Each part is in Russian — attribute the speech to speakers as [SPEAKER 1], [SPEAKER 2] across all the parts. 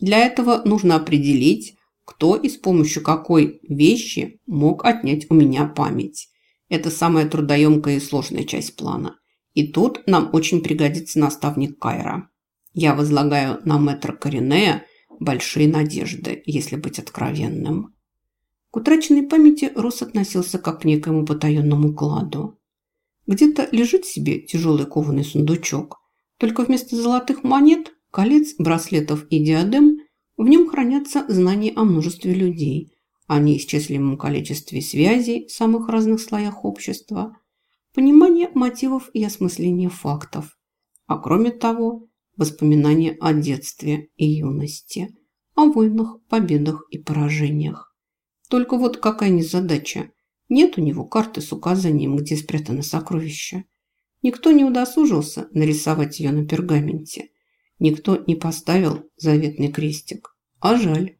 [SPEAKER 1] Для этого нужно определить, кто и с помощью какой вещи мог отнять у меня память. Это самая трудоемкая и сложная часть плана. И тут нам очень пригодится наставник Кайра. Я возлагаю на мэтра Коренея большие надежды, если быть откровенным. К утраченной памяти Рос относился как к некоему потаенному кладу. Где-то лежит себе тяжелый кованый сундучок, только вместо золотых монет, колец, браслетов и диадем в нем хранятся знания о множестве людей, о неисчислимом количестве связей в самых разных слоях общества, понимание мотивов и осмысление фактов, а кроме того, воспоминания о детстве и юности, о войнах, победах и поражениях. Только вот какая незадача. Нет у него карты с указанием, где спрятано сокровище. Никто не удосужился нарисовать ее на пергаменте. Никто не поставил заветный крестик. А жаль.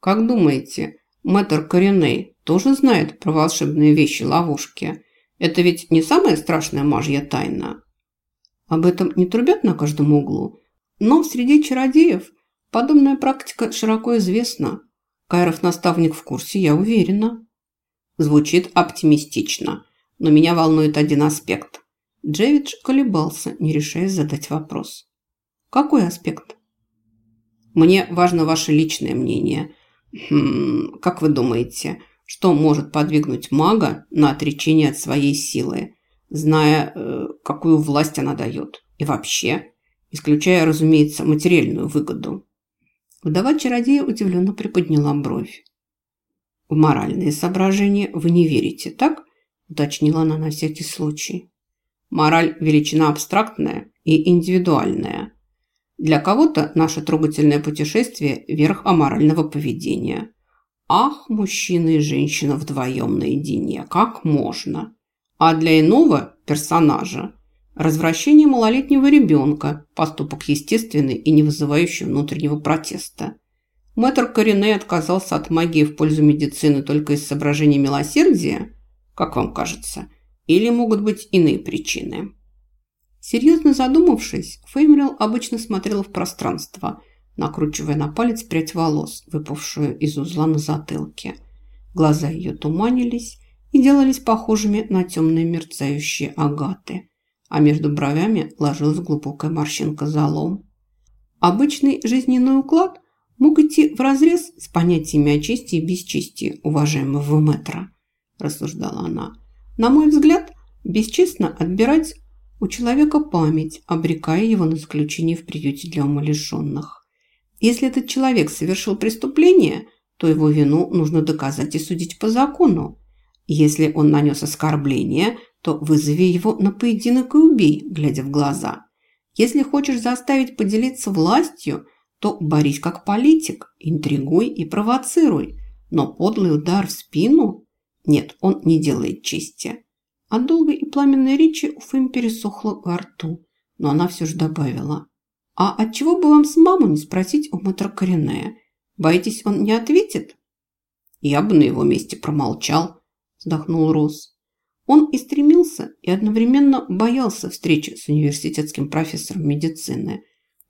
[SPEAKER 1] Как думаете, мэтр Кореней тоже знает про волшебные вещи-ловушки? Это ведь не самая страшная мажья тайна? Об этом не трубят на каждом углу. Но среди чародеев подобная практика широко известна. Кайров наставник в курсе, я уверена. Звучит оптимистично, но меня волнует один аспект. Джевидж колебался, не решаясь задать вопрос. Какой аспект? Мне важно ваше личное мнение. Хм, как вы думаете, что может подвигнуть мага на отречение от своей силы, зная, э, какую власть она дает? И вообще, исключая, разумеется, материальную выгоду. Вдова чародея удивленно приподняла бровь. «В моральные соображения вы не верите, так?» – уточнила она на всякий случай. «Мораль – величина абстрактная и индивидуальная. Для кого-то наше трогательное путешествие – верх аморального поведения. Ах, мужчина и женщина вдвоем наедине, как можно? А для иного персонажа Развращение малолетнего ребенка – поступок естественный и не вызывающий внутреннего протеста. Мэтр Кореней отказался от магии в пользу медицины только из соображений милосердия, как вам кажется, или могут быть иные причины. Серьезно задумавшись, Феймрил обычно смотрела в пространство, накручивая на палец прядь волос, выпавшую из узла на затылке. Глаза ее туманились и делались похожими на темные мерцающие агаты а между бровями ложилась глубокая морщинка залом. Обычный жизненный уклад мог идти вразрез с понятиями о чести и бесчестии уважаемого мэтра, рассуждала она. На мой взгляд, бесчестно отбирать у человека память, обрекая его на заключение в приюте для умалишенных. Если этот человек совершил преступление, то его вину нужно доказать и судить по закону. Если он нанес оскорбление, то вызови его на поединок и убей, глядя в глаза. Если хочешь заставить поделиться властью, то борись как политик, интригуй и провоцируй. Но подлый удар в спину? Нет, он не делает чести. От долгой и пламенной речи у Фэм пересохло во рту, но она все же добавила. «А от чего бы вам с мамой не спросить у мэтра Коренея? Боитесь, он не ответит?» «Я бы на его месте промолчал», – вздохнул Рос. Он и стремился, и одновременно боялся встречи с университетским профессором медицины,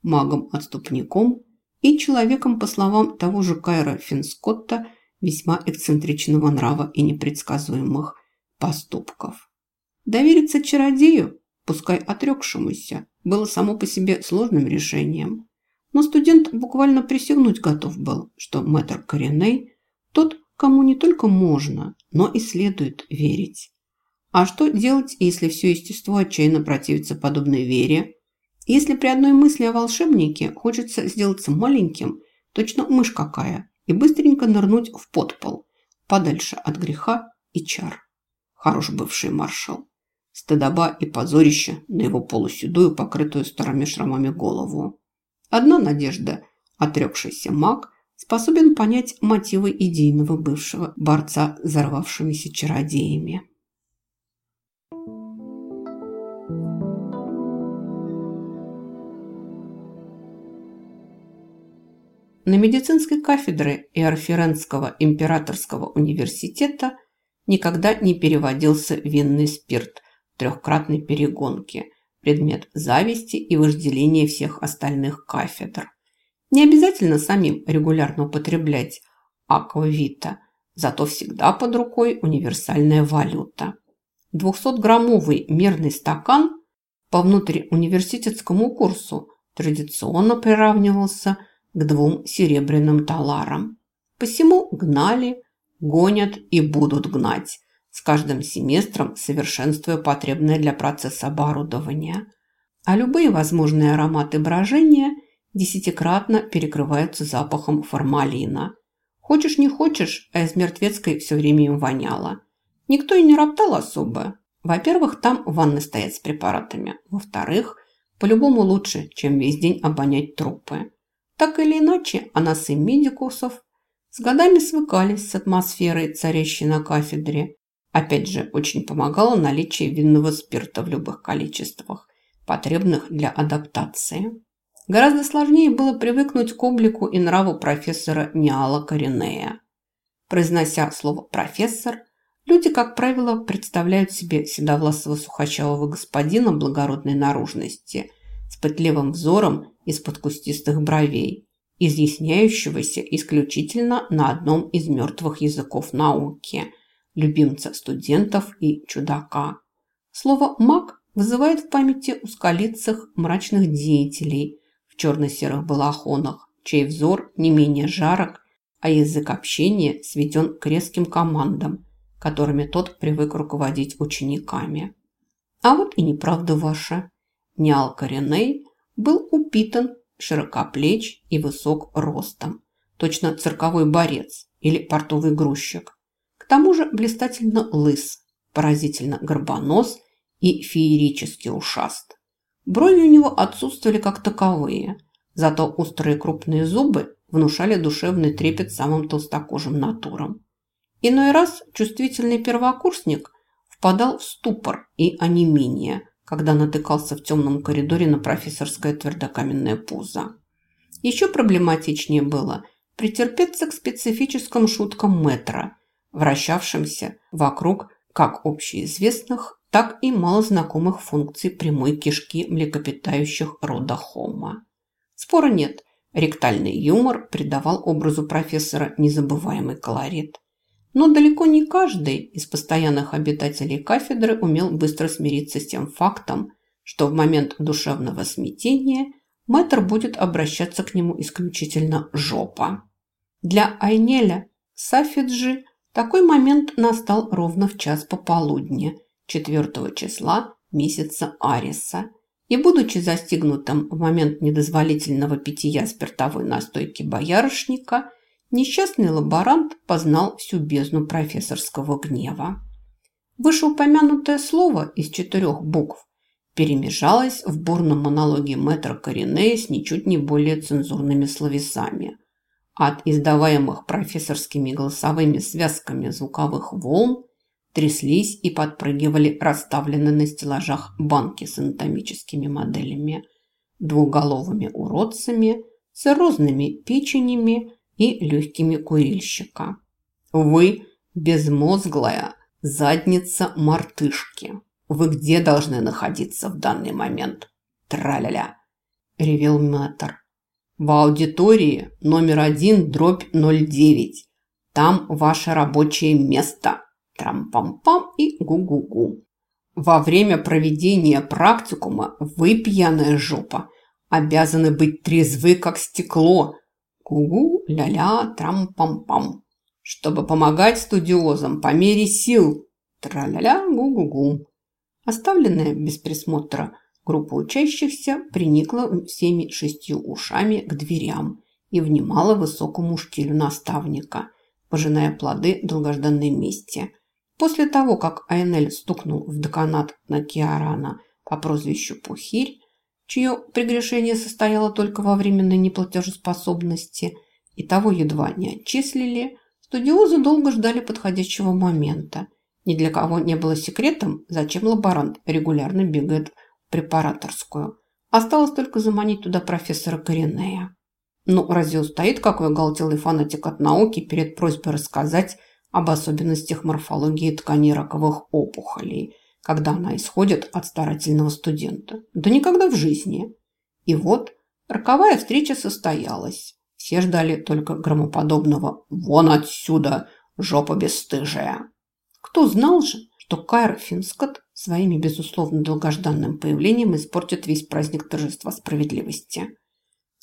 [SPEAKER 1] магом-отступником и человеком, по словам того же Кайра Финскотта, весьма эксцентричного нрава и непредсказуемых поступков. Довериться чародею, пускай отрекшемуся, было само по себе сложным решением. Но студент буквально присягнуть готов был, что мэтр Кореней – тот, кому не только можно, но и следует верить. А что делать, если все естество отчаянно противится подобной вере? Если при одной мысли о волшебнике хочется сделаться маленьким, точно мышь какая, и быстренько нырнуть в подпол, подальше от греха и чар. Хорош бывший маршал. Стыдоба и позорище на его полуседую, покрытую старыми шрамами голову. Одна надежда – отрекшийся маг способен понять мотивы идейного бывшего борца с взорвавшимися чародеями. На медицинской кафедре Иорференского императорского университета никогда не переводился винный спирт трехкратной перегонки, предмет зависти и вожделения всех остальных кафедр. Не обязательно самим регулярно употреблять аквавита, зато всегда под рукой универсальная валюта. 200-граммовый мерный стакан по внутриуниверситетскому курсу традиционно приравнивался двум серебряным таларам. Посему гнали, гонят и будут гнать, с каждым семестром совершенствуя потребное для процесса оборудование. А любые возможные ароматы брожения десятикратно перекрываются запахом формалина. Хочешь не хочешь, а из мертвецкой все время им воняло. Никто и не роптал особо. Во-первых, там ванны стоят с препаратами. Во-вторых, по-любому лучше, чем весь день обонять трупы. Так или иначе, анасы медикусов с годами свыкались с атмосферой, царящей на кафедре. Опять же, очень помогало наличие винного спирта в любых количествах, потребных для адаптации. Гораздо сложнее было привыкнуть к облику и нраву профессора Ниала Коренея. Произнося слово «профессор», люди, как правило, представляют себе седовласого сухощавого господина благородной наружности с пытливым взором из-под кустистых бровей, изъясняющегося исключительно на одном из мертвых языков науки, любимца студентов и чудака. Слово «маг» вызывает в памяти ускалицых мрачных деятелей в черно-серых балахонах, чей взор не менее жарок, а язык общения сведен к резким командам, которыми тот привык руководить учениками. А вот и неправда ваша. Ниал Кореней был упитан широкоплеч и высок ростом. Точно цирковой борец или портовый грузчик. К тому же блистательно лыс, поразительно горбонос и феерически ушаст. Брови у него отсутствовали как таковые, зато острые крупные зубы внушали душевный трепет самым толстокожим натурам. Иной раз чувствительный первокурсник впадал в ступор и онемение, когда натыкался в темном коридоре на профессорское твердокаменное пузо. Еще проблематичнее было претерпеться к специфическим шуткам метра, вращавшимся вокруг как общеизвестных, так и малознакомых функций прямой кишки млекопитающих рода Хома. Спора нет, ректальный юмор придавал образу профессора незабываемый колорит. Но далеко не каждый из постоянных обитателей кафедры умел быстро смириться с тем фактом, что в момент душевного смятения мэтр будет обращаться к нему исключительно жопа. Для Айнеля Сафиджи такой момент настал ровно в час пополудни 4 числа месяца Ариса. И, будучи застигнутым в момент недозволительного питья спиртовой настойки боярышника, несчастный лаборант познал всю бездну профессорского гнева. Вышеупомянутое слово из четырех букв перемежалось в бурном монологе мэтра Коренея с ничуть не более цензурными словесами. От издаваемых профессорскими голосовыми связками звуковых волн тряслись и подпрыгивали расставленные на стеллажах банки с анатомическими моделями, двухголовыми уродцами, циррозными печенями, и легкими курильщика. Вы безмозглая задница мартышки. Вы где должны находиться в данный момент? Траля-ля, ревел мэтр. В аудитории номер один дробь 09. Там ваше рабочее место. Трам-пам-пам и гу-гу-гу. Во время проведения практикума вы, пьяная жопа, обязаны быть трезвы, как стекло, Гу-гу, ля-ля, трам-пам-пам. Чтобы помогать студиозам по мере сил. Тра-ля-ля, гу-гу-гу. Оставленная без присмотра группа учащихся приникла всеми шестью ушами к дверям и внимала высокому штилю наставника, пожиная плоды долгожданной мести. После того, как Айнель стукнул в деканат на Киарана по прозвищу Пухирь, чье прегрешение состояло только во временной неплатежеспособности, и того едва не отчислили, студиозы долго ждали подходящего момента. Ни для кого не было секретом, зачем лаборант регулярно бегает в препараторскую. Осталось только заманить туда профессора Коренея. Ну, разве устоит какой оголтелый фанатик от науки перед просьбой рассказать об особенностях морфологии тканей раковых опухолей – когда она исходит от старательного студента. Да никогда в жизни. И вот Роковая встреча состоялась. Все ждали только громоподобного «Вон отсюда, жопа бесстыжая!». Кто знал же, что Кайр Финскот своими, безусловно, долгожданным появлением испортит весь праздник торжества справедливости.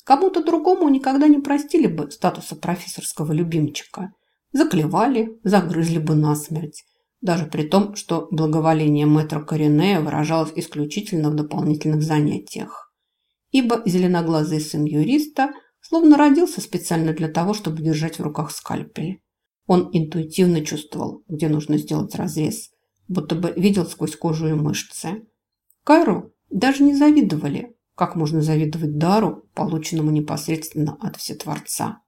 [SPEAKER 1] Кому-то другому никогда не простили бы статуса профессорского любимчика. Заклевали, загрызли бы насмерть. Даже при том, что благоволение мэтра Коренея выражалось исключительно в дополнительных занятиях. Ибо зеленоглазый сын юриста словно родился специально для того, чтобы держать в руках скальпель. Он интуитивно чувствовал, где нужно сделать разрез, будто бы видел сквозь кожу и мышцы. Кайру даже не завидовали, как можно завидовать дару, полученному непосредственно от Всетворца.